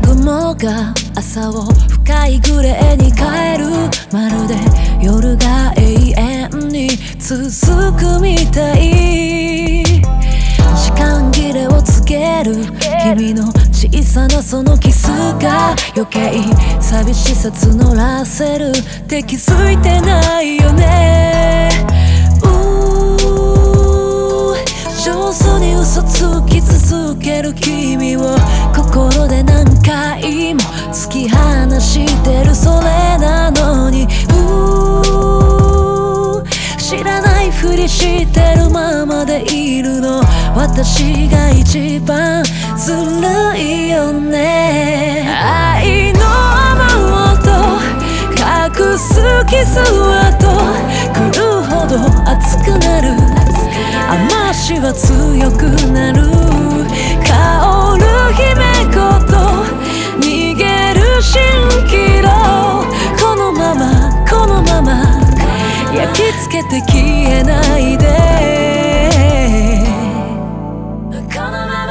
のが朝を深いグレーに変える。まるで夜が永遠に続くみたい。時間切れをつける。君の小さなそのキスが余計寂しさ募らせる。って気づいてないよね。上手に嘘つき続ける君を。てるそれなのに。知らないふりしてるままでいるの。私が一番ずるいよね。愛の雨音。隠すキス跡。来るほど熱くなる。雨足は強くなる。香る姫子蜃気楼このままこのまま焼き付けて消えないで。このまま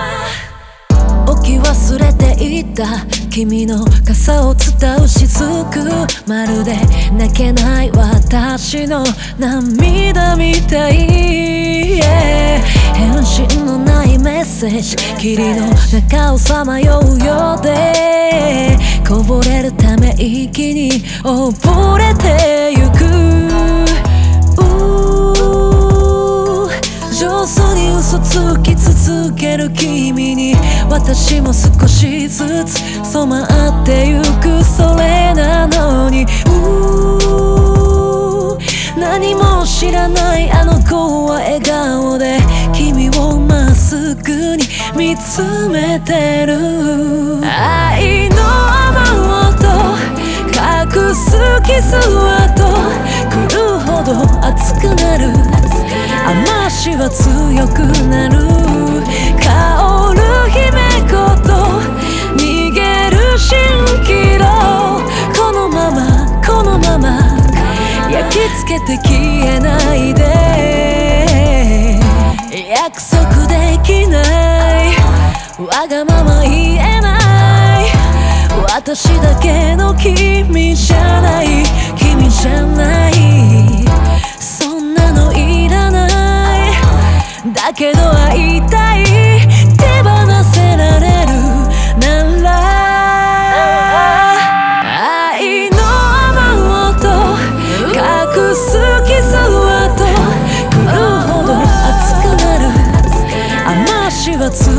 置き忘れていた君の傘を伝う雫。まるで泣けない私の涙みたい、霧の中をさまようよ。うでこぼれるため息に溺れてゆく。上手に嘘つき続ける君に私も少しずつ染まってゆく。それなのに。何も知らないあの子は笑顔でっすぐに見つめてる。愛の雨音隠すキス跡来るほど熱くなる。雨足は強くなる。香る姫子と逃げる蜃気楼。このままこのまま。焼き付けて消えないで。できない。わがまま言えない。私だけの君じゃない。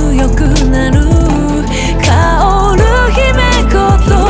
強くなる。香る姫言